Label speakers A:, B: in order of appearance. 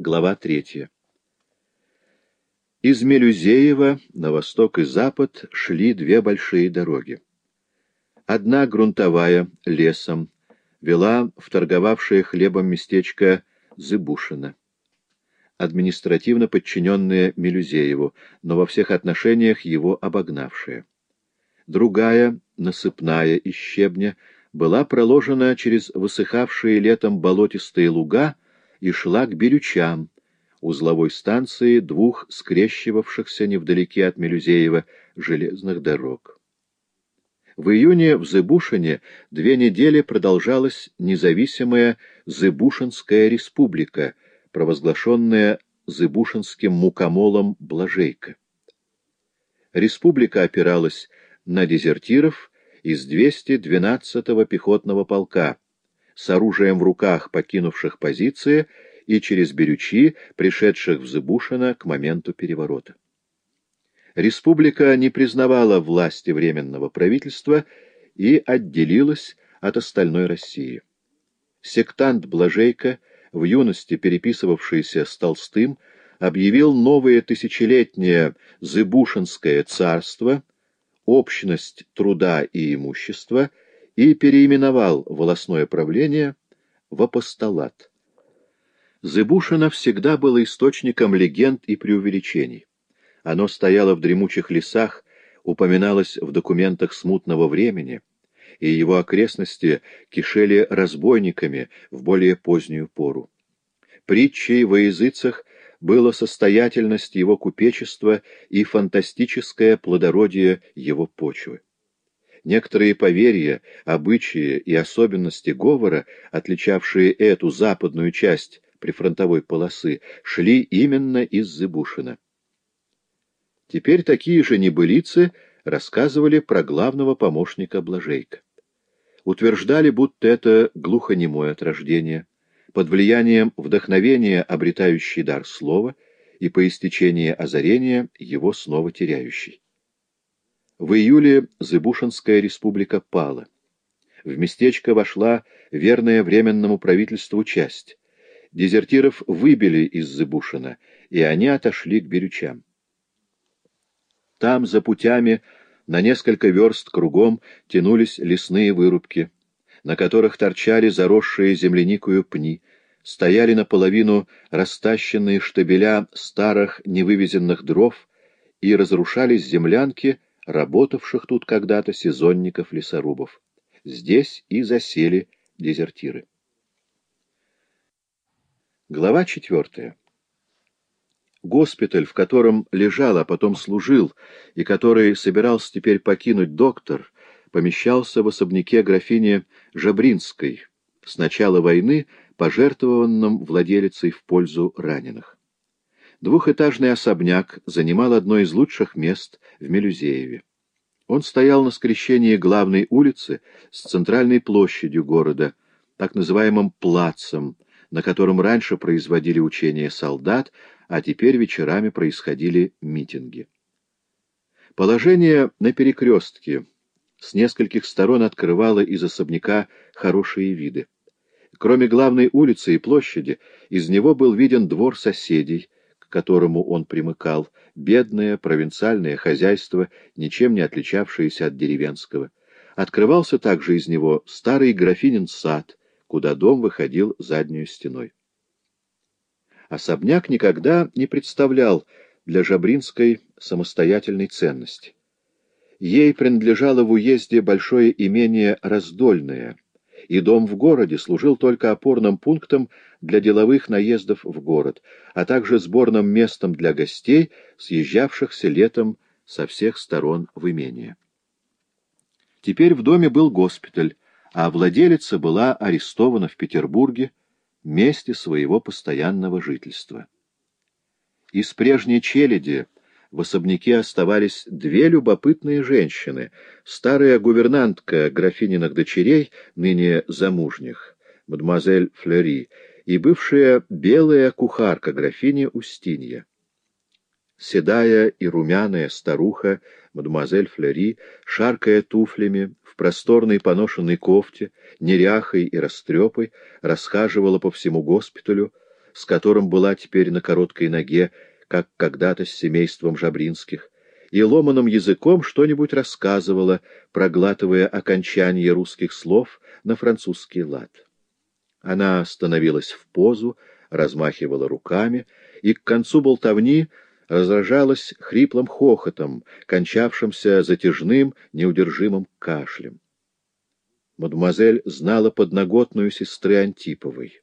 A: Глава третья. Из Мелюзеева на восток и запад шли две большие дороги. Одна грунтовая, лесом, вела в торговавшее хлебом местечко Зыбушино, административно подчиненное Мелюзееву, но во всех отношениях его обогнавшее. Другая, насыпная из щебня, была проложена через высыхавшие летом болотистые луга и шла к Бирючам, узловой станции двух скрещивавшихся невдалеке от Мелюзеева железных дорог. В июне в Зыбушине две недели продолжалась независимая Зыбушинская республика, провозглашенная Зыбушинским мукомолом Блажейко. Республика опиралась на дезертиров из 212-го пехотного полка, с оружием в руках покинувших позиции и через берючи, пришедших в Зыбушино к моменту переворота. Республика не признавала власти Временного правительства и отделилась от остальной России. Сектант Блажейко, в юности переписывавшийся с Толстым, объявил новое тысячелетнее Зыбушинское царство, общность труда и имущества и переименовал волосное правление в апостолат. Зыбушино всегда было источником легенд и преувеличений. Оно стояло в дремучих лесах, упоминалось в документах смутного времени, и его окрестности кишели разбойниками в более позднюю пору. Притчей во языцах было состоятельность его купечества и фантастическое плодородие его почвы. Некоторые поверья, обычаи и особенности говора, отличавшие эту западную часть прифронтовой полосы, шли именно из Зыбушина. Теперь такие же небылицы рассказывали про главного помощника Блажейка. Утверждали, будто это глухонемой от рождения, под влиянием вдохновения обретающий дар слова и по истечении озарения его снова теряющий. В июле Зыбушинская республика пала. В местечко вошла верная Временному правительству часть. Дезертиров выбили из Зыбушина, и они отошли к Бирючам. Там, за путями, на несколько верст кругом тянулись лесные вырубки, на которых торчали заросшие земляникую пни, стояли наполовину растащенные штабеля старых невывезенных дров и разрушались землянки, работавших тут когда-то сезонников-лесорубов. Здесь и засели дезертиры. Глава четвертая Госпиталь, в котором лежал, а потом служил, и который собирался теперь покинуть доктор, помещался в особняке графини Жабринской, с начала войны пожертвованном владелицей в пользу раненых. Двухэтажный особняк занимал одно из лучших мест в Мелюзееве. Он стоял на скрещении главной улицы с центральной площадью города, так называемым «плацем», на котором раньше производили учения солдат, а теперь вечерами происходили митинги. Положение на перекрестке с нескольких сторон открывало из особняка хорошие виды. Кроме главной улицы и площади, из него был виден двор соседей, которому он примыкал, бедное провинциальное хозяйство, ничем не отличавшееся от деревенского. Открывался также из него старый графинин сад, куда дом выходил заднюю стеной. Особняк никогда не представлял для Жабринской самостоятельной ценности. Ей принадлежало в уезде большое имение Раздольное, и дом в городе служил только опорным пунктом для деловых наездов в город, а также сборным местом для гостей, съезжавшихся летом со всех сторон в имение. Теперь в доме был госпиталь, а владелица была арестована в Петербурге, месте своего постоянного жительства. Из прежней челяди в особняке оставались две любопытные женщины, старая гувернантка графининых дочерей, ныне замужних, мадемуазель Флери, и бывшая белая кухарка графини Устинья. Седая и румяная старуха, мадемуазель Флери, шаркая туфлями, в просторной поношенной кофте, неряхой и растрепой, расхаживала по всему госпиталю, с которым была теперь на короткой ноге, как когда-то с семейством Жабринских, и ломаным языком что-нибудь рассказывала, проглатывая окончание русских слов на французский лад. Она становилась в позу, размахивала руками, и к концу болтовни разражалась хриплым хохотом, кончавшимся затяжным, неудержимым кашлем. Мадемуазель знала подноготную сестры Антиповой.